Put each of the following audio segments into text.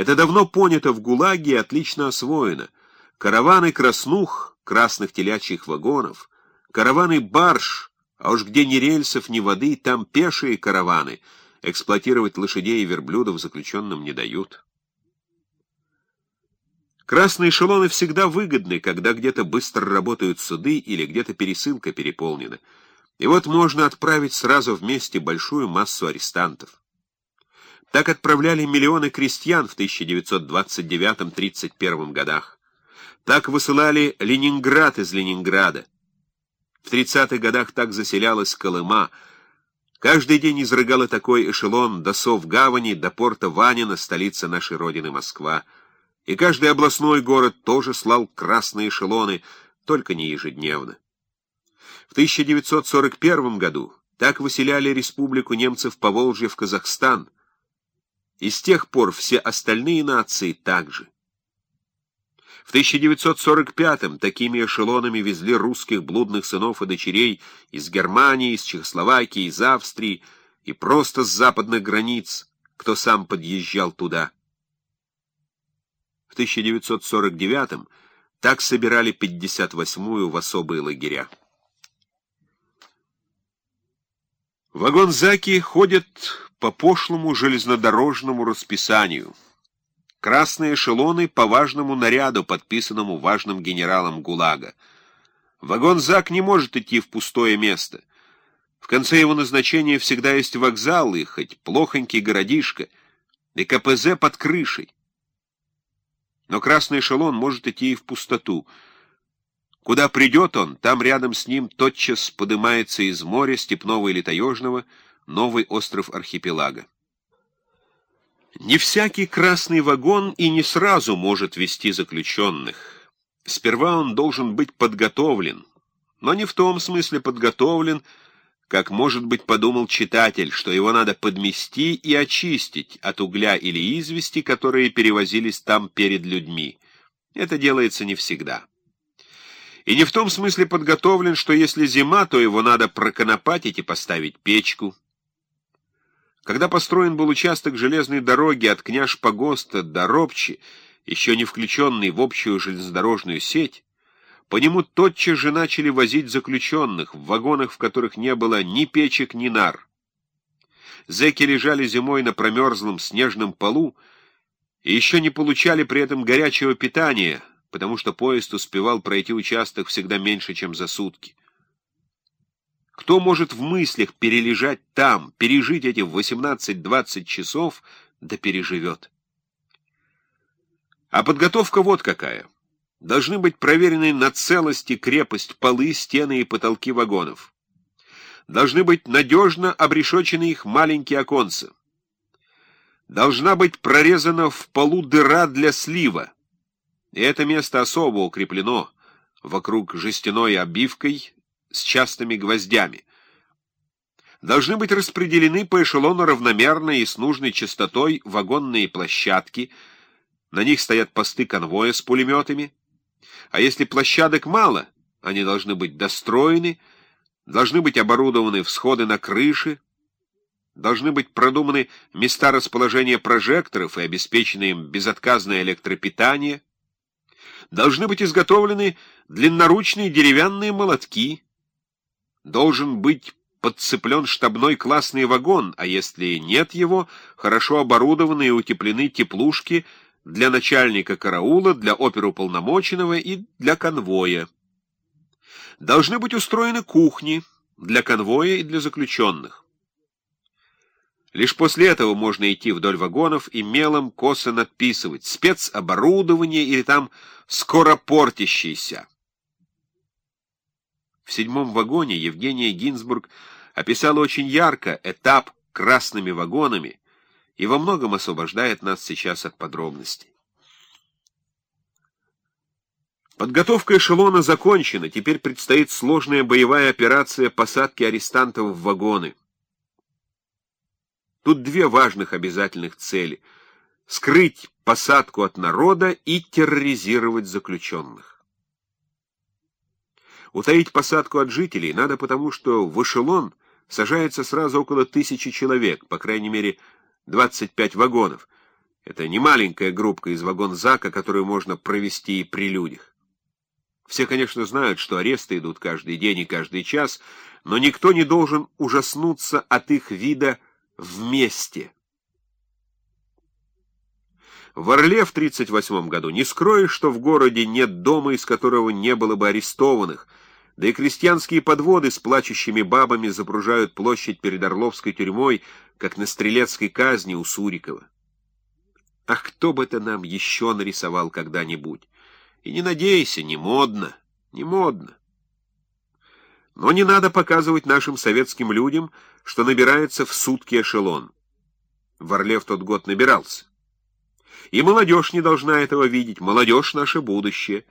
Это давно понято в ГУЛАГе и отлично освоено. Караваны краснух, красных телячьих вагонов, караваны барж, а уж где ни рельсов, ни воды, там пешие караваны. Эксплуатировать лошадей и верблюдов заключенным не дают. Красные эшелоны всегда выгодны, когда где-то быстро работают суды или где-то пересылка переполнена. И вот можно отправить сразу вместе большую массу арестантов. Так отправляли миллионы крестьян в 1929-31 годах. Так высылали Ленинград из Ленинграда. В 30-х годах так заселялась Колыма. Каждый день изрыгала такой эшелон до Сов-Гавани, до порта Ванина, столица нашей родины Москва. И каждый областной город тоже слал красные эшелоны, только не ежедневно. В 1941 году так выселяли республику немцев по Волжье в Казахстан, и с тех пор все остальные нации также. В 1945-м такими эшелонами везли русских блудных сынов и дочерей из Германии, из Чехословакии, из Австрии и просто с западных границ, кто сам подъезжал туда. В 1949-м так собирали 58-ю в особые лагеря. Вагонзаки ходят по пошлому железнодорожному расписанию. Красные эшелоны по важному наряду, подписанному важным генералом ГУЛАГа. Вагон-ЗАК не может идти в пустое место. В конце его назначения всегда есть вокзал и хоть плохонький городишко, и КПЗ под крышей. Но красный эшелон может идти и в пустоту. Куда придет он, там рядом с ним тотчас поднимается из моря, степного или таежного, новый остров архипелага. Не всякий красный вагон и не сразу может вести заключенных. Сперва он должен быть подготовлен, но не в том смысле подготовлен, как, может быть, подумал читатель, что его надо подмести и очистить от угля или извести, которые перевозились там перед людьми. Это делается не всегда. И не в том смысле подготовлен, что если зима, то его надо проконопатить и поставить печку. Когда построен был участок железной дороги от Княж-Погоста до Робчи, еще не включенный в общую железнодорожную сеть, по нему тотчас же начали возить заключенных в вагонах, в которых не было ни печек, ни нар. Зэки лежали зимой на промерзлом снежном полу и еще не получали при этом горячего питания, потому что поезд успевал пройти участок всегда меньше, чем за сутки. Кто может в мыслях перележать там, пережить эти 18-20 часов, да переживет? А подготовка вот какая — Должны быть проверены на целость и крепость полы, стены и потолки вагонов. Должны быть надежно обрешочены их маленькие оконца. Должна быть прорезана в полу дыра для слива. И это место особо укреплено вокруг жестяной обивкой с частыми гвоздями. Должны быть распределены по эшелону равномерно и с нужной частотой вагонные площадки, на них стоят посты конвоя с пулеметами, а если площадок мало, они должны быть достроены, должны быть оборудованы всходы на крыши, должны быть продуманы места расположения прожекторов и обеспечены им безотказное электропитание, должны быть изготовлены длинноручные деревянные молотки, должен быть подцеплен штабной классный вагон, а если нет его, хорошо оборудованы и утеплены теплушки — для начальника караула, для оперуполномоченного и для конвоя. Должны быть устроены кухни для конвоя и для заключенных. Лишь после этого можно идти вдоль вагонов и мелом косо надписывать «спецоборудование» или там «скоропортящийся». В седьмом вагоне Евгения Гинзбург описала очень ярко этап красными вагонами, и во многом освобождает нас сейчас от подробностей. Подготовка эшелона закончена, теперь предстоит сложная боевая операция посадки арестантов в вагоны. Тут две важных обязательных цели — скрыть посадку от народа и терроризировать заключенных. Утаить посадку от жителей надо потому, что в эшелон сажается сразу около тысячи человек, по крайней мере, 25 вагонов, Это не маленькая группка из вагонзака, которую можно провести и при людях. Все, конечно, знают, что аресты идут каждый день и каждый час, но никто не должен ужаснуться от их вида вместе. В Орле в 1938 году не скроешь, что в городе нет дома, из которого не было бы арестованных, да и крестьянские подводы с плачущими бабами запружают площадь перед Орловской тюрьмой, как на стрелецкой казни у Сурикова. Ах, кто бы это нам еще нарисовал когда-нибудь? И не надейся, не модно, не модно. Но не надо показывать нашим советским людям, что набирается в сутки эшелон. В Орле в тот год набирался. И молодежь не должна этого видеть, молодежь — наше будущее.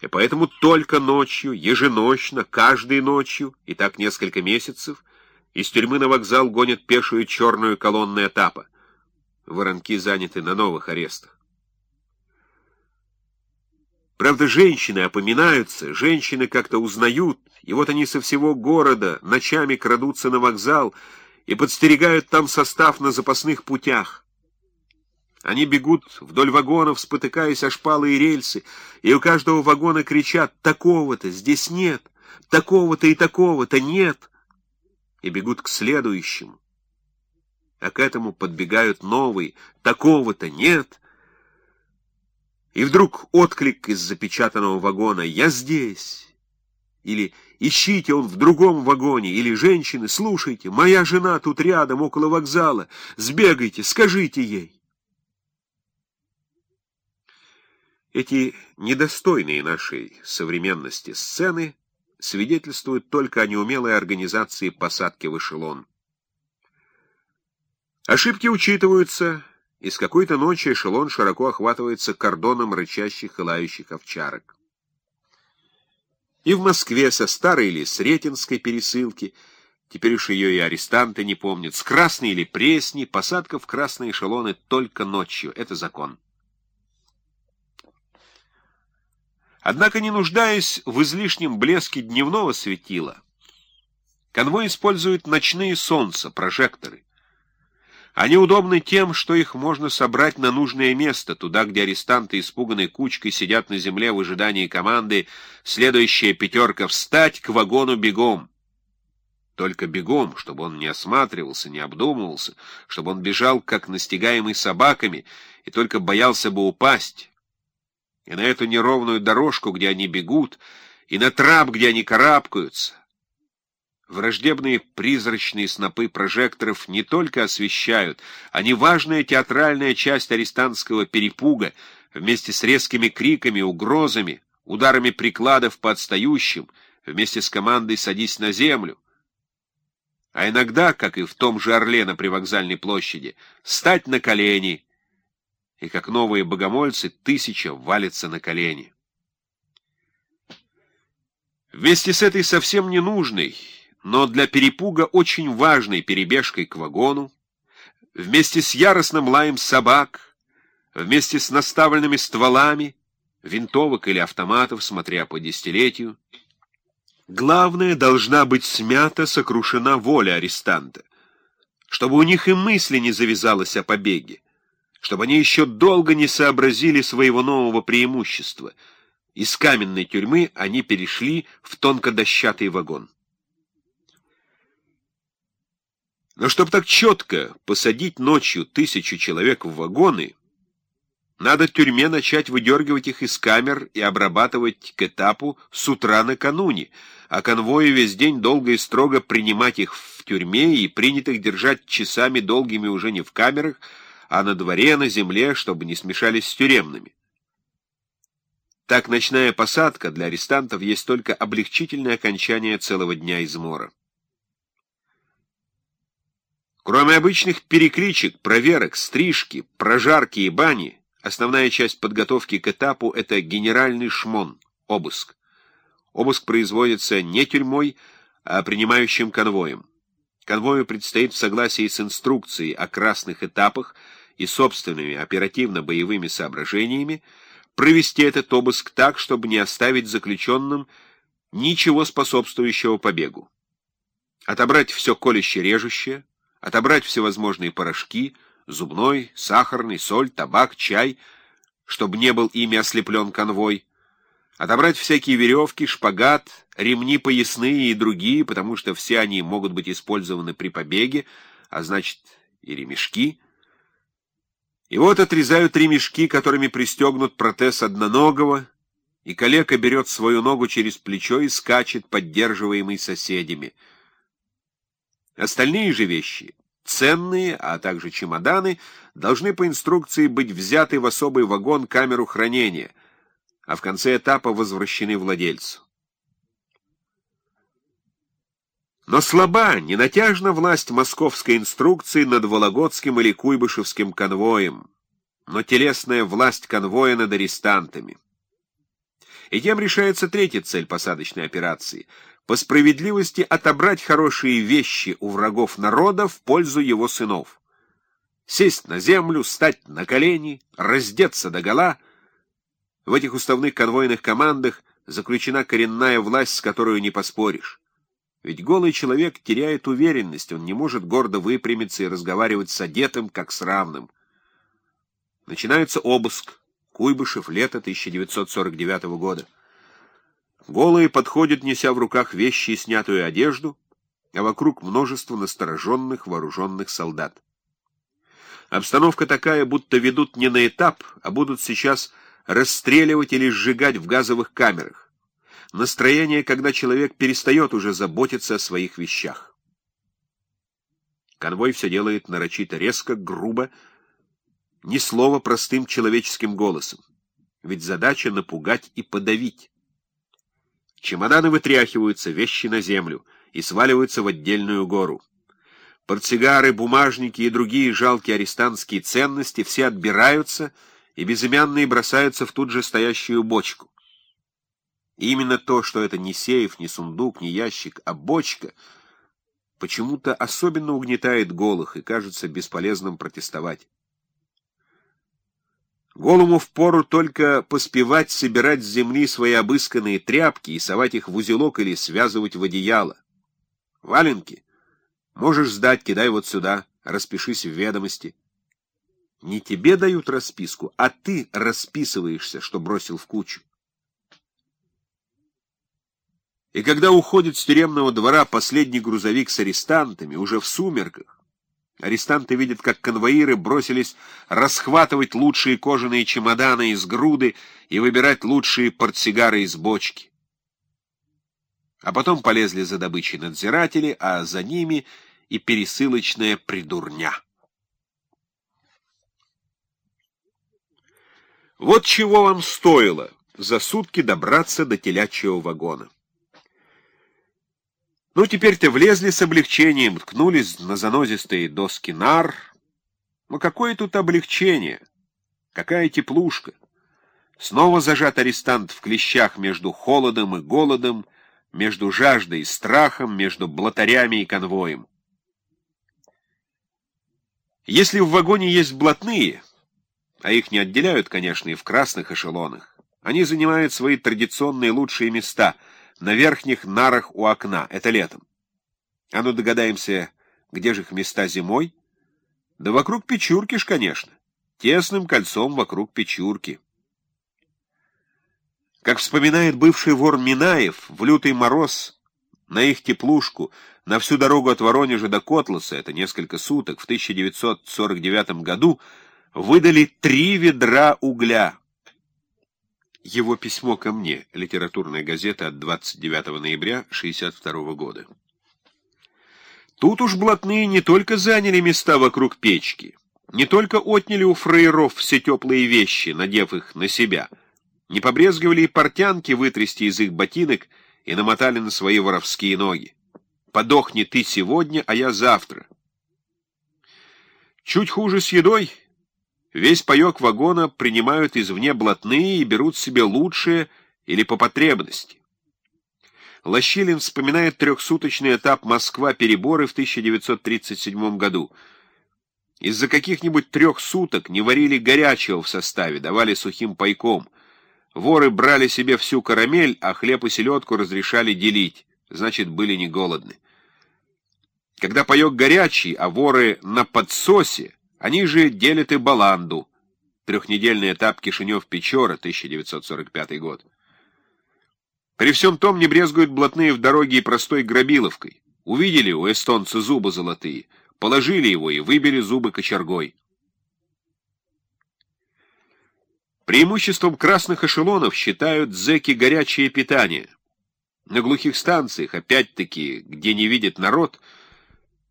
И поэтому только ночью, еженочно, каждой ночью, и так несколько месяцев, из тюрьмы на вокзал гонят пешую черную колонну этапа. Воронки заняты на новых арестах. Правда, женщины опоминаются, женщины как-то узнают, и вот они со всего города ночами крадутся на вокзал и подстерегают там состав на запасных путях. Они бегут вдоль вагонов, спотыкаясь о шпалы и рельсы, и у каждого вагона кричат «такого-то здесь нет, такого-то и такого-то нет», и бегут к следующему а к этому подбегают новые, такого-то нет. И вдруг отклик из запечатанного вагона «Я здесь!» или «Ищите, он в другом вагоне!» или «Женщины, слушайте, моя жена тут рядом, около вокзала, сбегайте, скажите ей!» Эти недостойные нашей современности сцены свидетельствуют только о неумелой организации посадки в эшелон. Ошибки учитываются, и с какой-то ночи эшелон широко охватывается кордоном рычащих и лающих овчарок. И в Москве со старой или Сретенской пересылки, теперь уж ее и арестанты не помнят, с Красной или Пресни, посадка в красные эшелоны только ночью. Это закон. Однако, не нуждаясь в излишнем блеске дневного светила, конвой использует ночные солнца, прожекторы. Они удобны тем, что их можно собрать на нужное место, туда, где арестанты испуганной кучкой сидят на земле в ожидании команды «Следующая пятерка встать к вагону бегом». Только бегом, чтобы он не осматривался, не обдумывался, чтобы он бежал, как настигаемый собаками, и только боялся бы упасть. И на эту неровную дорожку, где они бегут, и на трап, где они карабкаются, Враждебные призрачные снопы прожекторов не только освещают, они важная театральная часть арестантского перепуга, вместе с резкими криками, угрозами, ударами прикладов по отстающим, вместе с командой «садись на землю». А иногда, как и в том же Орле на привокзальной площади, стать на колени, и как новые богомольцы тысяча валятся на колени. Вместе с этой совсем ненужной, но для перепуга очень важной перебежкой к вагону, вместе с яростным лаем собак, вместе с наставленными стволами, винтовок или автоматов, смотря по десятилетию, главное, должна быть смята, сокрушена воля арестанта, чтобы у них и мысли не завязалось о побеге, чтобы они еще долго не сообразили своего нового преимущества. Из каменной тюрьмы они перешли в тонкодощатый вагон. Но чтобы так четко посадить ночью тысячу человек в вагоны, надо тюрьме начать выдергивать их из камер и обрабатывать к этапу с утра накануне, а конвою весь день долго и строго принимать их в тюрьме и принятых держать часами долгими уже не в камерах, а на дворе, на земле, чтобы не смешались с тюремными. Так ночная посадка для арестантов есть только облегчительное окончание целого дня измора. Кроме обычных перекличек, проверок, стрижки, прожарки и бани, основная часть подготовки к этапу — это генеральный шмон, обыск. Обыск производится не тюрьмой, а принимающим конвоем. Конвою предстоит в согласии с инструкцией о красных этапах и собственными оперативно-боевыми соображениями провести этот обыск так, чтобы не оставить заключенным ничего способствующего побегу. Отобрать все колюще-режущее, отобрать всевозможные порошки, зубной, сахарный, соль, табак, чай, чтобы не был ими ослеплен конвой, отобрать всякие веревки, шпагат, ремни поясные и другие, потому что все они могут быть использованы при побеге, а значит и ремешки. И вот отрезают ремешки, которыми пристегнут протез одноногого, и калека берет свою ногу через плечо и скачет, поддерживаемый соседями. Остальные же вещи, ценные, а также чемоданы, должны по инструкции быть взяты в особый вагон-камеру хранения, а в конце этапа возвращены владельцу. Но слаба, ненатяжна власть московской инструкции над Вологодским или Куйбышевским конвоем, но телесная власть конвоя над арестантами. И тем решается третья цель посадочной операции — по справедливости отобрать хорошие вещи у врагов народа в пользу его сынов. Сесть на землю, стать на колени, раздеться догола. В этих уставных конвойных командах заключена коренная власть, с которой не поспоришь. Ведь голый человек теряет уверенность, он не может гордо выпрямиться и разговаривать с одетым, как с равным. Начинается обыск. Куйбышев, лето 1949 года. Голые подходят, неся в руках вещи и снятую одежду, а вокруг множество настороженных вооруженных солдат. Обстановка такая, будто ведут не на этап, а будут сейчас расстреливать или сжигать в газовых камерах. Настроение, когда человек перестает уже заботиться о своих вещах. Конвой все делает нарочито резко, грубо, ни слова простым человеческим голосом. Ведь задача напугать и подавить. Чемоданы вытряхиваются, вещи на землю и сваливаются в отдельную гору. Портсигары, бумажники и другие жалкие арестантские ценности все отбираются, и безымянные бросаются в тут же стоящую бочку. И именно то, что это не сейф, не сундук, не ящик, а бочка, почему-то особенно угнетает голых и кажется бесполезным протестовать. Голому впору только поспевать собирать с земли свои обысканные тряпки и совать их в узелок или связывать в одеяло. Валенки? Можешь сдать, кидай вот сюда, распишись в ведомости. Не тебе дают расписку, а ты расписываешься, что бросил в кучу. И когда уходит с тюремного двора последний грузовик с арестантами, уже в сумерках, Арестанты видят, как конвоиры бросились расхватывать лучшие кожаные чемоданы из груды и выбирать лучшие портсигары из бочки. А потом полезли за добычей надзиратели, а за ними и пересылочная придурня. Вот чего вам стоило за сутки добраться до телячьего вагона. Ну, теперь-то влезли с облегчением, ткнулись на занозистые доски нар. Ну, какое тут облегчение? Какая теплушка? Снова зажат арестант в клещах между холодом и голодом, между жаждой и страхом, между блатарями и конвоем. Если в вагоне есть блатные, а их не отделяют, конечно, и в красных эшелонах, они занимают свои традиционные лучшие места — на верхних нарах у окна. Это летом. А ну догадаемся, где же их места зимой? Да вокруг Печурки ж, конечно. Тесным кольцом вокруг Печурки. Как вспоминает бывший вор Минаев, в лютый мороз на их теплушку, на всю дорогу от Воронежа до Котласа, это несколько суток, в 1949 году, выдали три ведра угля. Его письмо ко мне. Литературная газета от 29 ноября 1962 года. Тут уж блатные не только заняли места вокруг печки, не только отняли у фраеров все теплые вещи, надев их на себя, не побрезговали и портянки вытрясти из их ботинок и намотали на свои воровские ноги. Подохни ты сегодня, а я завтра. Чуть хуже с едой — Весь паек вагона принимают извне блатные и берут себе лучшее или по потребности. Лощилин вспоминает трехсуточный этап Москва-переборы в 1937 году. Из-за каких-нибудь трех суток не варили горячего в составе, давали сухим пайком. Воры брали себе всю карамель, а хлеб и селедку разрешали делить, значит, были не голодны. Когда паек горячий, а воры на подсосе, Они же делят и баланду. Трехнедельный этап Кишинев-Печора, 1945 год. При всем том не брезгуют блатные в дороге и простой грабиловкой. Увидели у эстонца зубы золотые, положили его и выбили зубы кочергой. Преимуществом красных эшелонов считают зэки горячее питание. На глухих станциях, опять-таки, где не видит народ,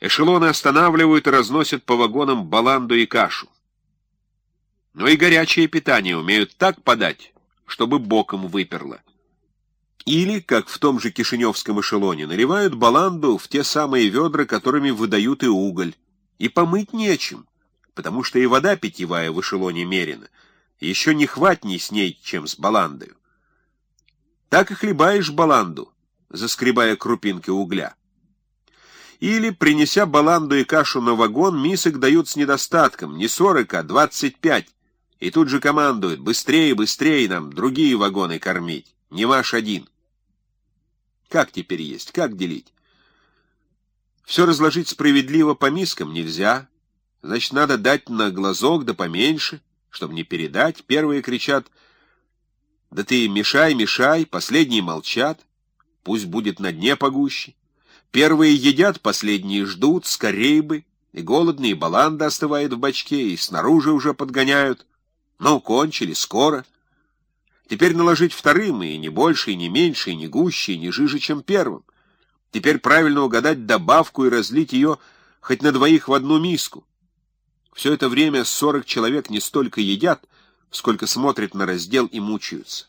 эшелоны останавливают и разносят по вагонам баланду и кашу. Но и горячее питание умеют так подать, чтобы боком выперло. Или, как в том же Кишиневском эшелоне, наливают баланду в те самые ведра, которыми выдают и уголь. И помыть нечем, потому что и вода питьевая в эшелоне мерена. Еще не хватней с ней, чем с баландою. Так и хлебаешь баланду, заскребая крупинки угля. Или, принеся баланду и кашу на вагон, мисок дают с недостатком, не сорок, а двадцать пять, и тут же командуют «быстрее, быстрее нам другие вагоны кормить, не ваш один». Как теперь есть? Как делить? Все разложить справедливо по мискам нельзя. Значит, надо дать на глазок да поменьше, чтобы не передать. Первые кричат «Да ты мешай, мешай!» Последние молчат. Пусть будет на дне погуще. Первые едят, последние ждут, скорей бы. И голодные баланда остывает в бачке, и снаружи уже подгоняют. Ну, кончили, скоро. Теперь наложить вторым, и не больше, и не меньше, и не гуще, и не жиже, чем первым. Теперь правильно угадать добавку и разлить ее хоть на двоих в одну миску. Все это время сорок человек не столько едят, сколько смотрят на раздел и мучаются.